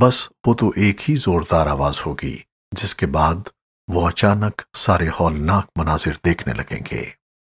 بس وہ تو ایک ہی زوردار آواز ہوگی، جس کے بعد وہ اچانک سارے ہولناک مناظر دیکھنے لگیں گے۔